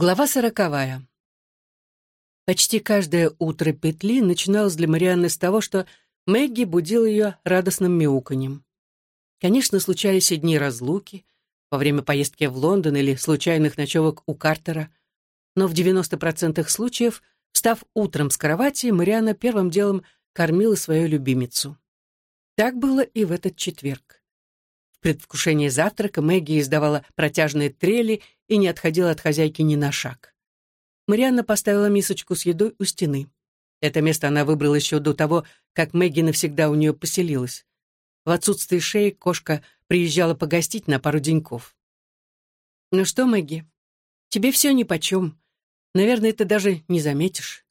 Глава сороковая. Почти каждое утро петли начиналось для Марианны с того, что Мэгги будил ее радостным мяуканьем. Конечно, случались и дни разлуки, во время поездки в Лондон или случайных ночевок у Картера, но в 90% случаев, встав утром с кровати, Марианна первым делом кормила свою любимицу. Так было и в этот четверг. В предвкушении завтрака Мэгги издавала протяжные трели и не отходила от хозяйки ни на шаг. Марианна поставила мисочку с едой у стены. Это место она выбрала еще до того, как Мэгги навсегда у нее поселилась. В отсутствие шеи кошка приезжала погостить на пару деньков. «Ну что, Мэгги, тебе все нипочем. Наверное, ты даже не заметишь».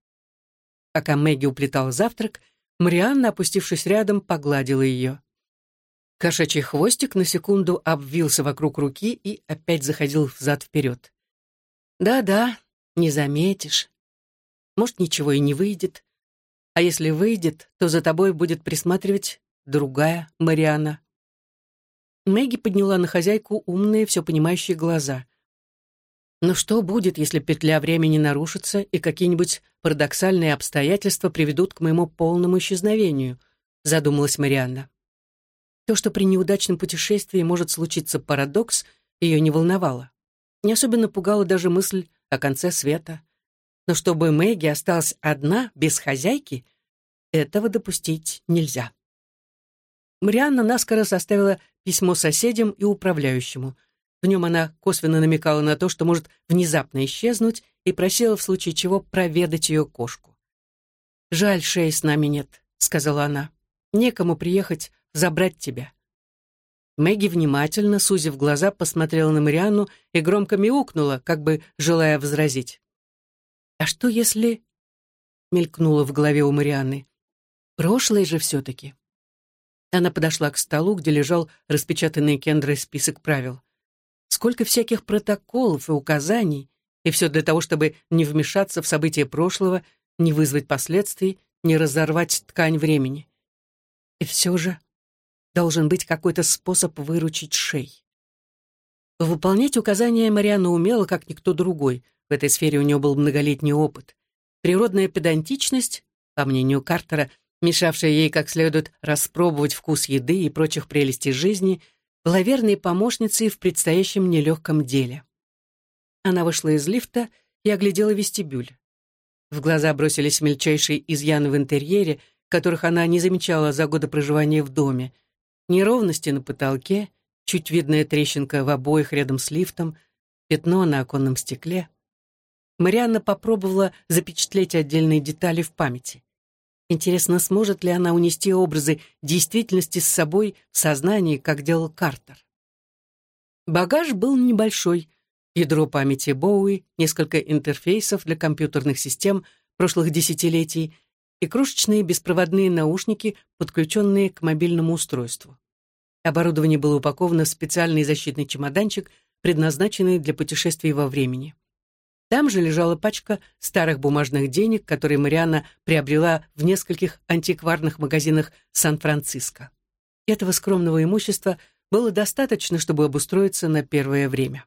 Пока Мэгги уплетала завтрак, Марианна, опустившись рядом, погладила ее. Кошачий хвостик на секунду обвился вокруг руки и опять заходил взад-вперед. «Да-да, не заметишь. Может, ничего и не выйдет. А если выйдет, то за тобой будет присматривать другая Мариана». Мэгги подняла на хозяйку умные, все понимающие глаза. «Но что будет, если петля времени нарушится и какие-нибудь парадоксальные обстоятельства приведут к моему полному исчезновению?» задумалась Марианна. То, что при неудачном путешествии может случиться парадокс, ее не волновало. Не особенно пугала даже мысль о конце света. Но чтобы Мэгги осталась одна, без хозяйки, этого допустить нельзя. Марианна наскоро составила письмо соседям и управляющему. В нем она косвенно намекала на то, что может внезапно исчезнуть, и просила в случае чего проведать ее кошку. «Жаль, шеи с нами нет», — сказала она. «Некому приехать забрать тебя». Мэгги внимательно, сузив глаза, посмотрела на Марианну и громко мяукнула, как бы желая возразить. «А что если...» — мелькнуло в голове у Марианны. «Прошлое же все-таки». Она подошла к столу, где лежал распечатанный Кендрой список правил. Сколько всяких протоколов и указаний, и все для того, чтобы не вмешаться в события прошлого, не вызвать последствий, не разорвать ткань времени. И все же Должен быть какой-то способ выручить шей. Выполнять указания Марианна умела, как никто другой. В этой сфере у нее был многолетний опыт. Природная педантичность, по мнению Картера, мешавшая ей как следует распробовать вкус еды и прочих прелестей жизни, была верной помощницей в предстоящем нелегком деле. Она вышла из лифта и оглядела вестибюль. В глаза бросились мельчайшие изъяны в интерьере, которых она не замечала за годы проживания в доме — неровности на потолке, чуть видная трещинка в обоих рядом с лифтом, пятно на оконном стекле. Марианна попробовала запечатлеть отдельные детали в памяти. Интересно, сможет ли она унести образы действительности с собой в сознании, как делал Картер? Багаж был небольшой. Ядро памяти Боуи, несколько интерфейсов для компьютерных систем прошлых десятилетий — и крошечные беспроводные наушники, подключенные к мобильному устройству. Оборудование было упаковано в специальный защитный чемоданчик, предназначенный для путешествий во времени. Там же лежала пачка старых бумажных денег, которые Марианна приобрела в нескольких антикварных магазинах Сан-Франциско. Этого скромного имущества было достаточно, чтобы обустроиться на первое время.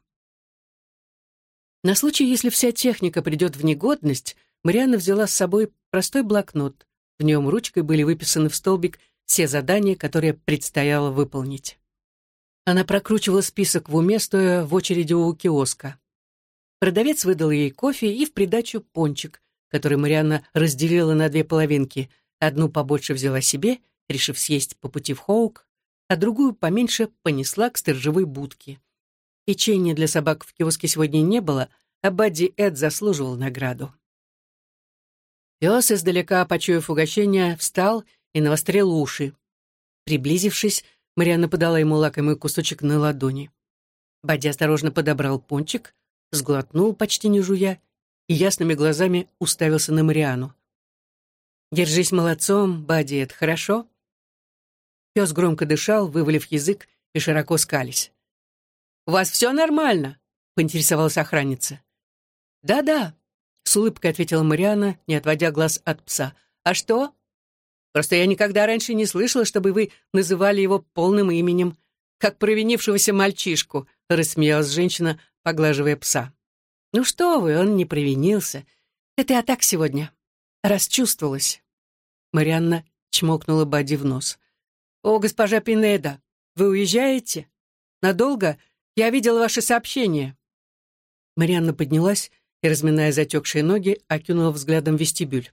На случай, если вся техника придет в негодность, Марианна взяла с собой простой блокнот. В нем ручкой были выписаны в столбик все задания, которые предстояло выполнить. Она прокручивала список в уме, стоя в очереди у киоска. Продавец выдал ей кофе и в придачу пончик, который Марианна разделила на две половинки. Одну побольше взяла себе, решив съесть по пути в Хоук, а другую поменьше понесла к сторожевой будке. Печенья для собак в киоске сегодня не было, а Бадди Эд заслуживал награду. Пес, издалека почуяв угощение, встал и навострил уши. Приблизившись, Марианна подала ему лакомый кусочек на ладони. Бадди осторожно подобрал пончик, сглотнул, почти не жуя, и ясными глазами уставился на Мариану. «Держись молодцом, Бадди, это хорошо?» Пес громко дышал, вывалив язык и широко скались. «У вас все нормально?» — поинтересовалась охранница. «Да-да», с улыбкой ответила Мариана, не отводя глаз от пса. «А что?» «Просто я никогда раньше не слышала, чтобы вы называли его полным именем, как провинившегося мальчишку», рассмеялась женщина, поглаживая пса. Ну что вы, он не провинился. Это я так сегодня. Расчувствовалась. Марианна чмокнула Бади в нос. «О, госпожа Пинеда, вы уезжаете? Надолго? Я видела ваши сообщения». Марианна поднялась и, разминая затекшие ноги, окинула взглядом вестибюль.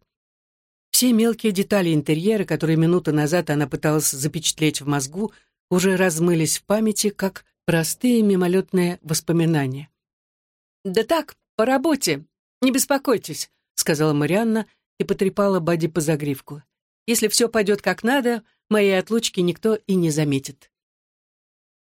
Все мелкие детали интерьера, которые минуту назад она пыталась запечатлеть в мозгу, уже размылись в памяти, как простые мимолетные воспоминания. «Да так, по работе. Не беспокойтесь», — сказала Марианна и потрепала Бади по загривку. «Если все пойдет как надо, моей отлучки никто и не заметит».